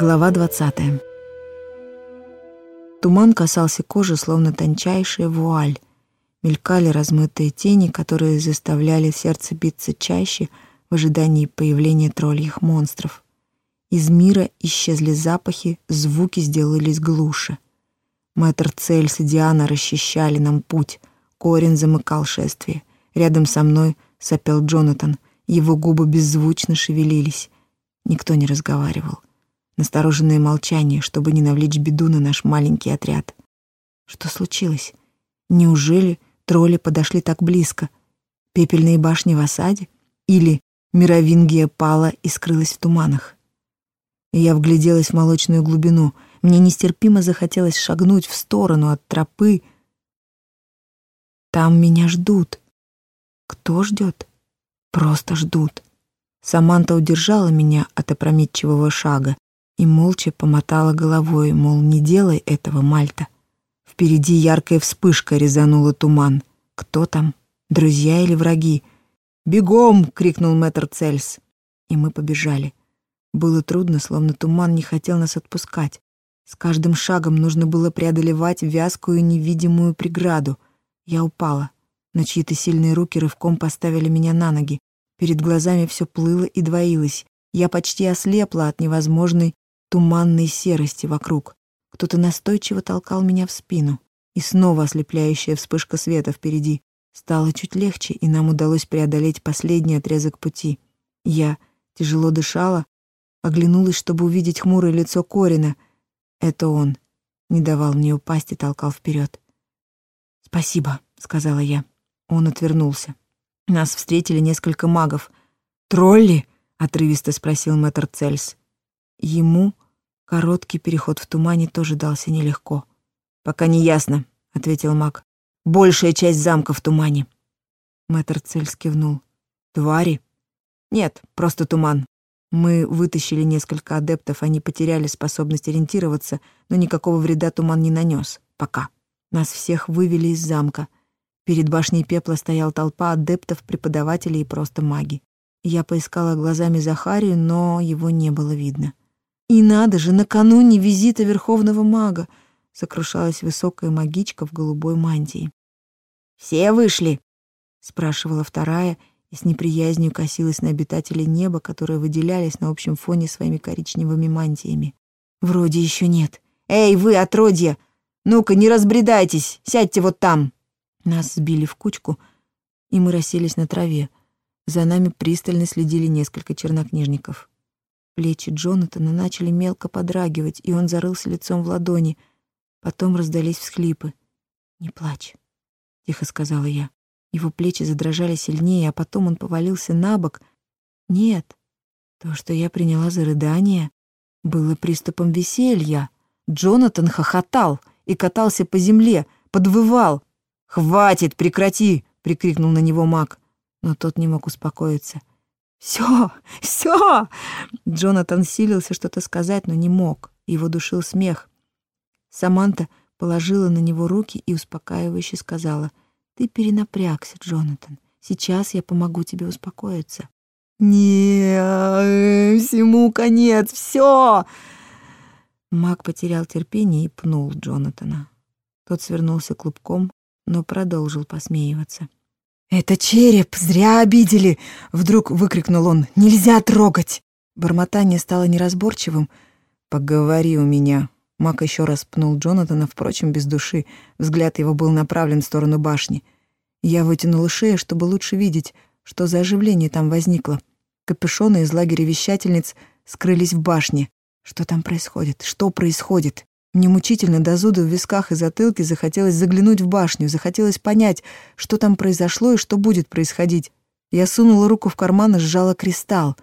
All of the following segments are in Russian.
Глава 20. Туман касался кожи, словно тончайшая вуаль. Мелькали размытые тени, которые заставляли сердце биться чаще в ожидании появления тролльих монстров. Из мира исчезли запахи, звуки сделались глуше. Мэтр Цельс и Диана расчищали нам путь. Корин замыкал шествие. Рядом со мной сопел Джонатан. Его губы беззвучно шевелились. Никто не разговаривал. Настороженное молчание, чтобы не навлечь беду на наш маленький отряд. Что случилось? Неужели тролли подошли так близко? Пепельные башни в осаде? Или Мировингия пала и скрылась в туманах? Я вгляделась в молочную глубину. Мне нестерпимо захотелось шагнуть в сторону от тропы. Там меня ждут. Кто ждет? Просто ждут. Саманта удержала меня от опрометчивого шага и молча помотала головой, мол, не делай этого, Мальта. Впереди яркая вспышка резанула туман. Кто там? Друзья или враги? «Бегом!» — крикнул мэтр Цельс. И мы побежали. Было трудно, словно туман не хотел нас отпускать. С каждым шагом нужно было преодолевать вязкую невидимую преграду. Я упала но чьи-то сильные руки рывком поставили меня на ноги. Перед глазами все плыло и двоилось. Я почти ослепла от невозможной туманной серости вокруг. Кто-то настойчиво толкал меня в спину. И снова ослепляющая вспышка света впереди. Стало чуть легче, и нам удалось преодолеть последний отрезок пути. Я тяжело дышала, оглянулась, чтобы увидеть хмурое лицо Корина. Это он. Не давал мне упасть и толкал вперед. «Спасибо», — сказала я. Он отвернулся. Нас встретили несколько магов. «Тролли?» — отрывисто спросил мэтр Цельс. Ему короткий переход в тумане тоже дался нелегко. «Пока не ясно», — ответил маг. «Большая часть замка в тумане». Мэтр Цельс кивнул. «Твари?» «Нет, просто туман. Мы вытащили несколько адептов, они потеряли способность ориентироваться, но никакого вреда туман не нанес. Пока. Нас всех вывели из замка. Перед башней пепла стояла толпа адептов, преподавателей и просто маги. Я поискала глазами Захарию, но его не было видно. «И надо же, накануне визита верховного мага!» — сокрушалась высокая магичка в голубой мантии. «Все вышли?» — спрашивала вторая и с неприязнью косилась на обитателей неба, которые выделялись на общем фоне своими коричневыми мантиями. «Вроде еще нет. Эй, вы, отродья! Ну-ка, не разбредайтесь, сядьте вот там!» Нас сбили в кучку, и мы расселись на траве. За нами пристально следили несколько чернокнижников. Плечи Джонатана начали мелко подрагивать, и он зарылся лицом в ладони. Потом раздались всхлипы. «Не плачь», — тихо сказала я. Его плечи задрожали сильнее, а потом он повалился на бок. Нет, то, что я приняла за рыдание, было приступом веселья. Джонатан хохотал и катался по земле, подвывал. «Хватит, прекрати!» — прикрикнул на него маг. Но тот не мог успокоиться. «Все! Все!» Джонатан силился что-то сказать, но не мог. Его душил смех. Саманта положила на него руки и успокаивающе сказала. «Ты перенапрягся, Джонатан. Сейчас я помогу тебе успокоиться». «Не, всему конец, все!» Маг потерял терпение и пнул Джонатана. Тот свернулся клубком, но продолжил посмеиваться. «Это череп! Зря обидели!» — вдруг выкрикнул он. «Нельзя трогать!» Бормотание стало неразборчивым. «Поговори у меня!» Мак еще раз пнул Джонатана, впрочем, без души. Взгляд его был направлен в сторону башни. Я вытянула шею, чтобы лучше видеть, что за оживление там возникло. Капюшоны из лагеря вещательниц скрылись в башне. Что там происходит? Что происходит? Мне мучительно до зуда в висках и затылке захотелось заглянуть в башню, захотелось понять, что там произошло и что будет происходить. Я сунула руку в карман и сжала кристалл.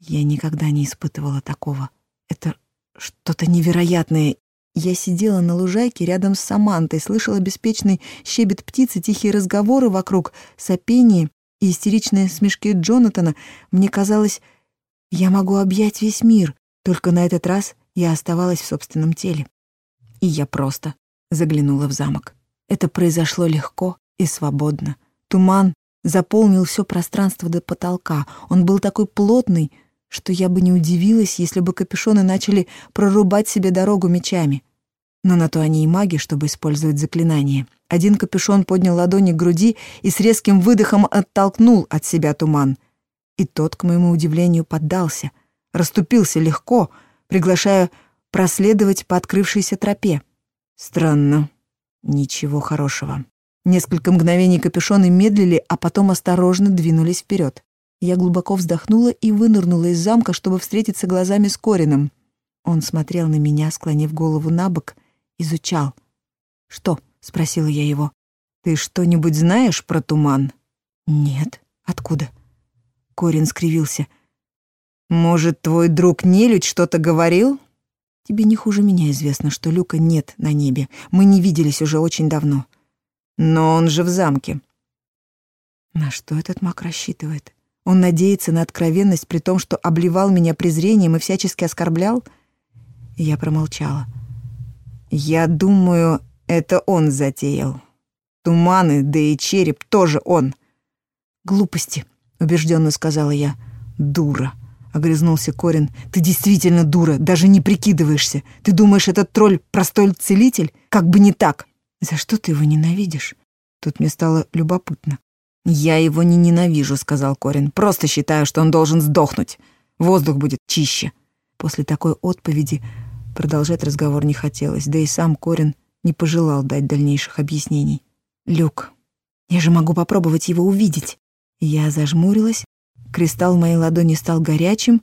Я никогда не испытывала такого. Это что-то невероятное. Я сидела на лужайке рядом с Самантой, слышала беспечный щебет птицы, тихие разговоры вокруг, сопение и истеричные смешки Джонатана. Мне казалось, я могу объять весь мир, только на этот раз я оставалась в собственном теле. И я просто заглянула в замок. Это произошло легко и свободно. Туман заполнил все пространство до потолка. Он был такой плотный, что я бы не удивилась, если бы капюшоны начали прорубать себе дорогу мечами. Но на то они и маги, чтобы использовать заклинания. Один капюшон поднял ладони к груди и с резким выдохом оттолкнул от себя туман. И тот, к моему удивлению, поддался, расступился легко, приглашая проследовать по открывшейся тропе. Странно. Ничего хорошего. Несколько мгновений капюшоны медлили, а потом осторожно двинулись вперед. Я глубоко вздохнула и вынырнула из замка, чтобы встретиться глазами с Корином. Он смотрел на меня, склонив голову на бок, изучал. «Что?» — спросила я его. «Ты что-нибудь знаешь про туман?» «Нет. Откуда?» Корин скривился. «Может, твой друг Нелюдь что-то говорил?» «Тебе не хуже меня известно, что Люка нет на небе. Мы не виделись уже очень давно». «Но он же в замке». На что этот маг рассчитывает? Он надеется на откровенность при том, что обливал меня презрением и всячески оскорблял? Я промолчала. Я думаю, это он затеял. Туманы, да и череп тоже он. Глупости, убежденно сказала я. Дура, огрызнулся Корин. Ты действительно дура, даже не прикидываешься. Ты думаешь, этот тролль простой целитель? Как бы не так. За что ты его ненавидишь? Тут мне стало любопытно. «Я его не ненавижу», — сказал Корин. «Просто считаю, что он должен сдохнуть. Воздух будет чище». После такой отповеди продолжать разговор не хотелось, да и сам Корин не пожелал дать дальнейших объяснений. «Люк, я же могу попробовать его увидеть». Я зажмурилась, кристалл в моей ладони стал горячим,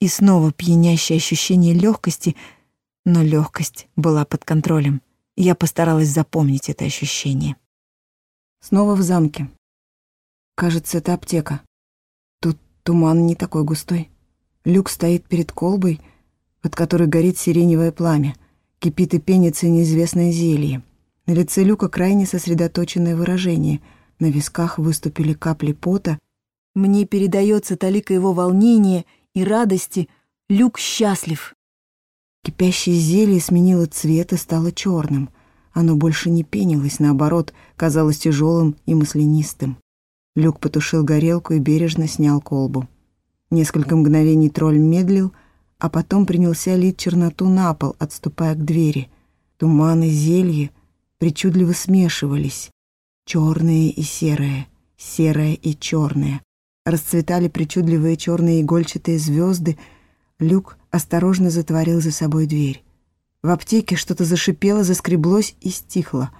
и снова пьянящее ощущение легкости, но легкость была под контролем. Я постаралась запомнить это ощущение. Снова в замке. Кажется, это аптека. Тут туман не такой густой. Люк стоит перед колбой, под которой горит сиреневое пламя. Кипит и пенится неизвестное зелье. На лице Люка крайне сосредоточенное выражение. На висках выступили капли пота. Мне передается талика его волнения и радости. Люк счастлив. Кипящее зелье сменило цвет и стало черным. Оно больше не пенилось, наоборот, казалось тяжелым и маслянистым. Люк потушил горелку и бережно снял колбу. Несколько мгновений тролль медлил, а потом принялся лить черноту на пол, отступая к двери. Туман и зелье причудливо смешивались. Черные и серые, серое и черное. Расцветали причудливые черные игольчатые звезды. Люк осторожно затворил за собой дверь. В аптеке что-то зашипело, заскреблось и стихло.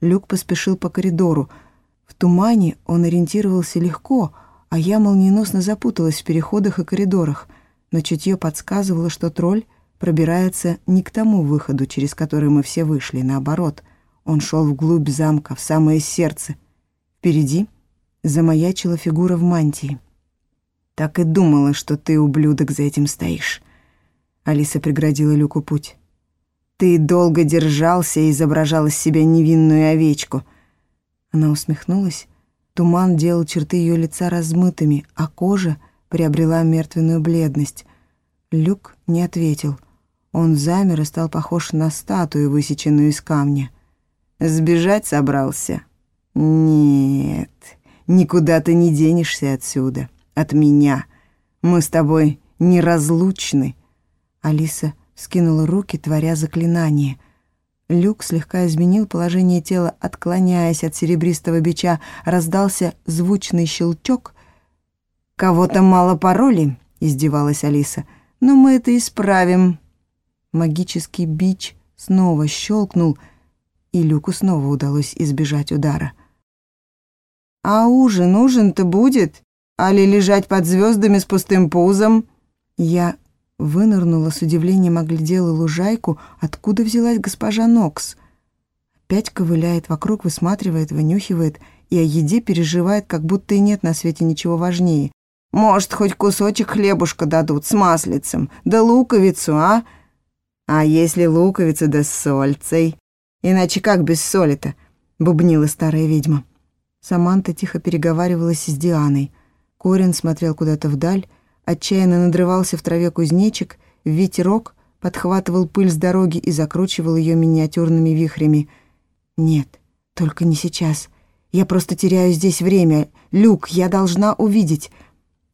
Люк поспешил по коридору — в тумане он ориентировался легко, а я молниеносно запуталась в переходах и коридорах, но чутье подсказывало, что тролль пробирается не к тому выходу, через который мы все вышли, наоборот. Он шел вглубь замка, в самое сердце. Впереди замаячила фигура в мантии. «Так и думала, что ты, ублюдок, за этим стоишь». Алиса преградила Люку путь. «Ты долго держался и изображал из себя невинную овечку». Она усмехнулась. Туман делал черты ее лица размытыми, а кожа приобрела мертвенную бледность. Люк не ответил. Он замер и стал похож на статую, высеченную из камня. «Сбежать собрался?» «Нет, никуда ты не денешься отсюда, от меня. Мы с тобой неразлучны». Алиса скинула руки, творя заклинание. Люк слегка изменил положение тела, отклоняясь от серебристого бича. Раздался звучный щелчок. «Кого-то мало пароли», — издевалась Алиса. «Но мы это исправим». Магический бич снова щелкнул, и Люку снова удалось избежать удара. «А ужин, ужин-то будет? Али лежать под звездами с пустым пузом?» Я Вынырнула с удивлением, оглядела лужайку, откуда взялась госпожа Нокс. Опять ковыляет вокруг, высматривает, вынюхивает и о еде переживает, как будто и нет на свете ничего важнее. «Может, хоть кусочек хлебушка дадут с маслицем, да луковицу, а? А если луковица да с сольцей? Иначе как без соли-то?» — бубнила старая ведьма. Саманта тихо переговаривалась с Дианой. Корин смотрел куда-то вдаль, Отчаянно надрывался в траве кузнечик, ветерок подхватывал пыль с дороги и закручивал ее миниатюрными вихрями. «Нет, только не сейчас. Я просто теряю здесь время. Люк, я должна увидеть».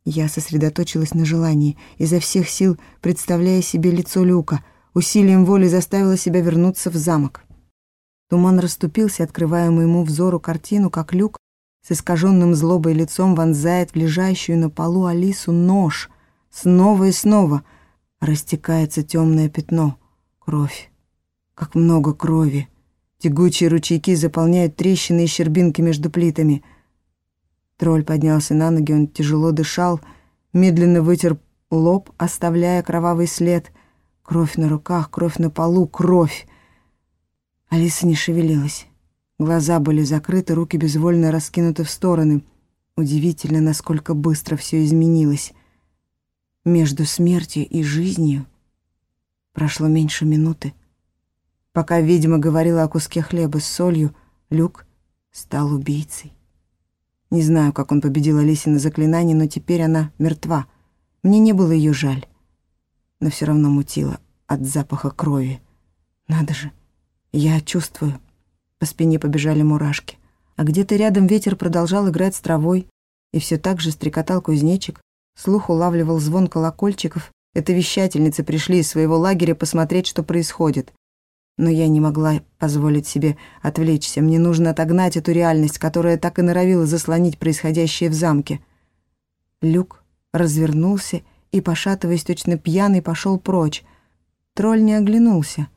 Я сосредоточилась на желании, изо всех сил представляя себе лицо Люка, усилием воли заставила себя вернуться в замок. Туман расступился, открывая моему взору картину, как Люк с искаженным злобой лицом вонзает в лежащую на полу Алису нож. Снова и снова растекается темное пятно. Кровь. Как много крови. Тягучие ручейки заполняют трещины и щербинки между плитами. Тролль поднялся на ноги, он тяжело дышал, медленно вытер лоб, оставляя кровавый след. Кровь на руках, кровь на полу, кровь. Алиса не шевелилась. Глаза были закрыты, руки безвольно раскинуты в стороны. Удивительно, насколько быстро все изменилось. Между смертью и жизнью прошло меньше минуты. Пока ведьма говорила о куске хлеба с солью, Люк стал убийцей. Не знаю, как он победил Алисина заклинание, но теперь она мертва. Мне не было ее жаль, но все равно мутило от запаха крови. Надо же, я чувствую, по спине побежали мурашки. А где-то рядом ветер продолжал играть с травой, и все так же стрекотал кузнечик, слух улавливал звон колокольчиков. Это вещательницы пришли из своего лагеря посмотреть, что происходит. Но я не могла позволить себе отвлечься. Мне нужно отогнать эту реальность, которая так и норовила заслонить происходящее в замке. Люк развернулся и, пошатываясь точно пьяный, пошел прочь. Тролль не оглянулся.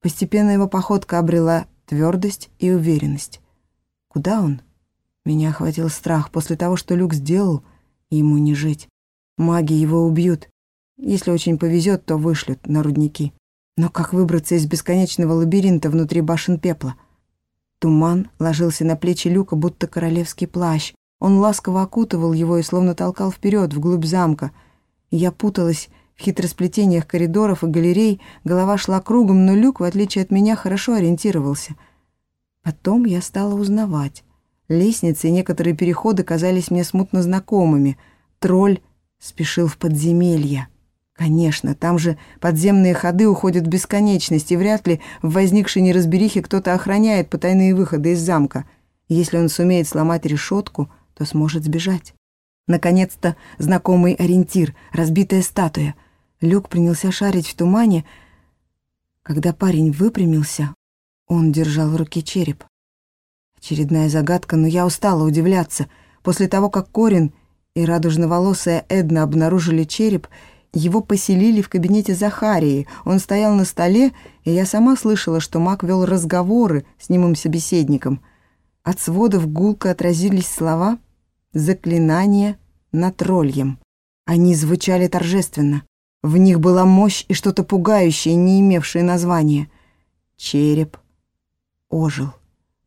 Постепенно его походка обрела твердость и уверенность. Куда он? Меня охватил страх после того, что Люк сделал, ему не жить. Маги его убьют. Если очень повезет, то вышлют на рудники. Но как выбраться из бесконечного лабиринта внутри башен пепла? Туман ложился на плечи Люка, будто королевский плащ. Он ласково окутывал его и словно толкал вперед, вглубь замка. Я путалась в хитросплетениях коридоров и галерей голова шла кругом, но Люк, в отличие от меня, хорошо ориентировался. Потом я стала узнавать. Лестницы и некоторые переходы казались мне смутно знакомыми. Тролль спешил в подземелье. Конечно, там же подземные ходы уходят в бесконечность, и вряд ли в возникшей неразберихе кто-то охраняет потайные выходы из замка. Если он сумеет сломать решетку, то сможет сбежать. Наконец-то знакомый ориентир, разбитая статуя — Люк принялся шарить в тумане. Когда парень выпрямился, он держал в руке череп. Очередная загадка, но я устала удивляться. После того, как Корин и радужноволосая Эдна обнаружили череп, его поселили в кабинете Захарии. Он стоял на столе, и я сама слышала, что маг вел разговоры с немым собеседником. От сводов гулко отразились слова «заклинание на тролльем». Они звучали торжественно. В них была мощь и что-то пугающее, не имевшее названия. Череп ожил.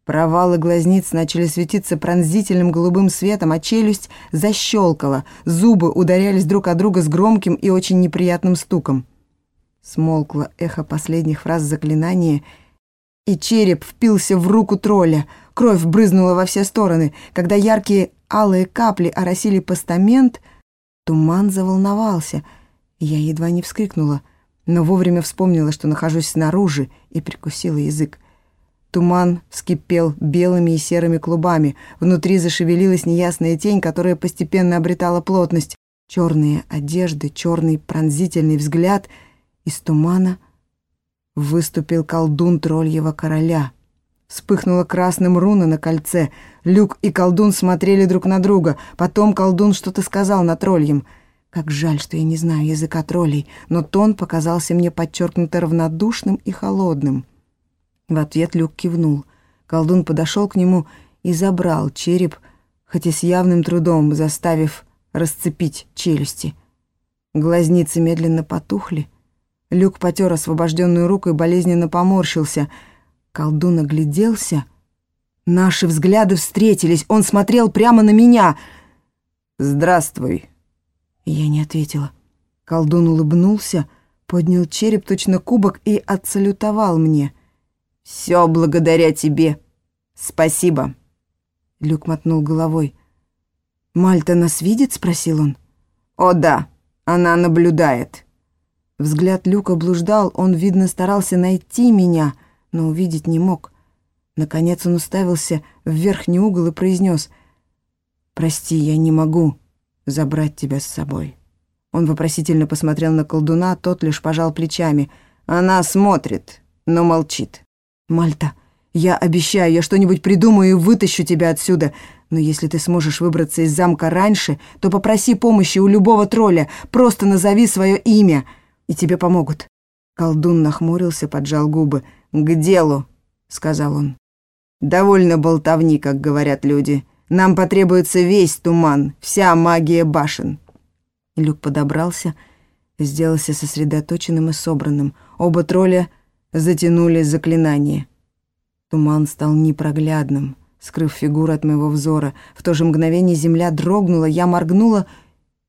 Провалы глазниц начали светиться пронзительным голубым светом, а челюсть защелкала, зубы ударялись друг о друга с громким и очень неприятным стуком. Смолкло эхо последних фраз заклинания, и череп впился в руку тролля. Кровь брызнула во все стороны. Когда яркие алые капли оросили постамент, туман заволновался — я едва не вскрикнула, но вовремя вспомнила, что нахожусь снаружи, и прикусила язык. Туман вскипел белыми и серыми клубами. Внутри зашевелилась неясная тень, которая постепенно обретала плотность. Черные одежды, черный пронзительный взгляд. Из тумана выступил колдун тролльего короля. Вспыхнула красным руна на кольце. Люк и колдун смотрели друг на друга. Потом колдун что-то сказал на тролльем — как жаль, что я не знаю языка троллей, но тон показался мне подчеркнуто равнодушным и холодным. В ответ Люк кивнул. Колдун подошел к нему и забрал череп, хоть и с явным трудом, заставив расцепить челюсти. Глазницы медленно потухли. Люк потер освобожденную руку и болезненно поморщился. Колдун огляделся. Наши взгляды встретились. Он смотрел прямо на меня. «Здравствуй», я не ответила. Колдун улыбнулся, поднял череп точно кубок и отсалютовал мне. «Все благодаря тебе. Спасибо». Люк мотнул головой. «Мальта нас видит?» — спросил он. «О да, она наблюдает». Взгляд Люка блуждал, он, видно, старался найти меня, но увидеть не мог. Наконец он уставился в верхний угол и произнес «Прости, я не могу». Забрать тебя с собой». Он вопросительно посмотрел на колдуна, тот лишь пожал плечами. «Она смотрит, но молчит». «Мальта, я обещаю, я что-нибудь придумаю и вытащу тебя отсюда. Но если ты сможешь выбраться из замка раньше, то попроси помощи у любого тролля, просто назови свое имя, и тебе помогут». Колдун нахмурился, поджал губы. «К делу», — сказал он. «Довольно болтовни, как говорят люди. Нам потребуется весь туман, вся магия башен». Люк подобрался, сделался сосредоточенным и собранным. Оба тролля затянули заклинание. Туман стал непроглядным, скрыв фигуру от моего взора. В то же мгновение земля дрогнула, я моргнула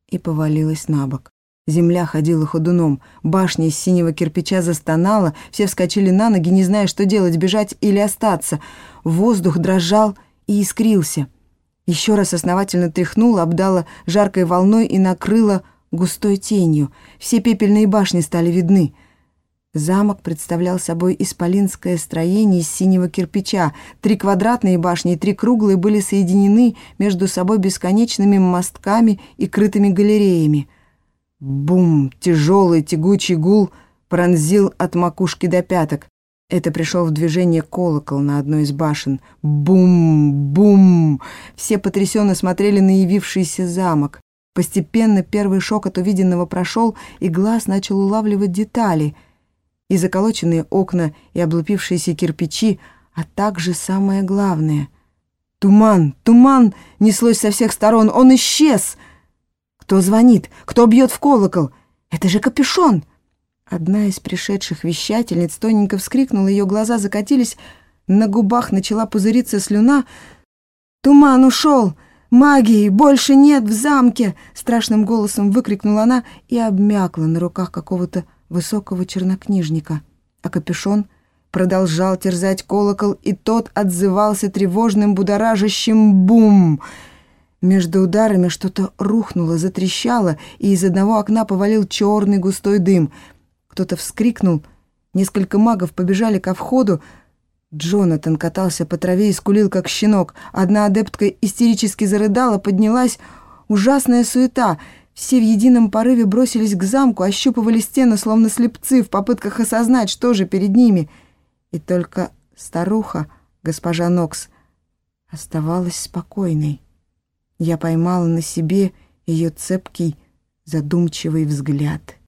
и повалилась на бок. Земля ходила ходуном, башня из синего кирпича застонала, все вскочили на ноги, не зная, что делать, бежать или остаться. Воздух дрожал и искрился. Еще раз основательно тряхнула, обдала жаркой волной и накрыла густой тенью. Все пепельные башни стали видны. Замок представлял собой исполинское строение из синего кирпича. Три квадратные башни и три круглые были соединены между собой бесконечными мостками и крытыми галереями. Бум! Тяжелый тягучий гул пронзил от макушки до пяток. Это пришел в движение колокол на одной из башен. Бум! Бум! Все потрясенно смотрели на явившийся замок. Постепенно первый шок от увиденного прошел, и глаз начал улавливать детали — и заколоченные окна, и облупившиеся кирпичи, а также самое главное — туман, туман неслось со всех сторон, он исчез! Кто звонит? Кто бьет в колокол? Это же капюшон! Одна из пришедших вещательниц тоненько вскрикнула, ее глаза закатились, на губах начала пузыриться слюна. «Туман ушел! Магии больше нет в замке!» Страшным голосом выкрикнула она и обмякла на руках какого-то высокого чернокнижника, а капюшон продолжал терзать колокол, и тот отзывался тревожным будоражащим бум. Между ударами что-то рухнуло, затрещало, и из одного окна повалил черный густой дым. Кто-то вскрикнул, несколько магов побежали ко входу, Джонатан катался по траве и скулил, как щенок. Одна адептка истерически зарыдала, поднялась ужасная суета — все в едином порыве бросились к замку, ощупывали стены, словно слепцы, в попытках осознать, что же перед ними. И только старуха, госпожа Нокс, оставалась спокойной. Я поймала на себе ее цепкий, задумчивый взгляд —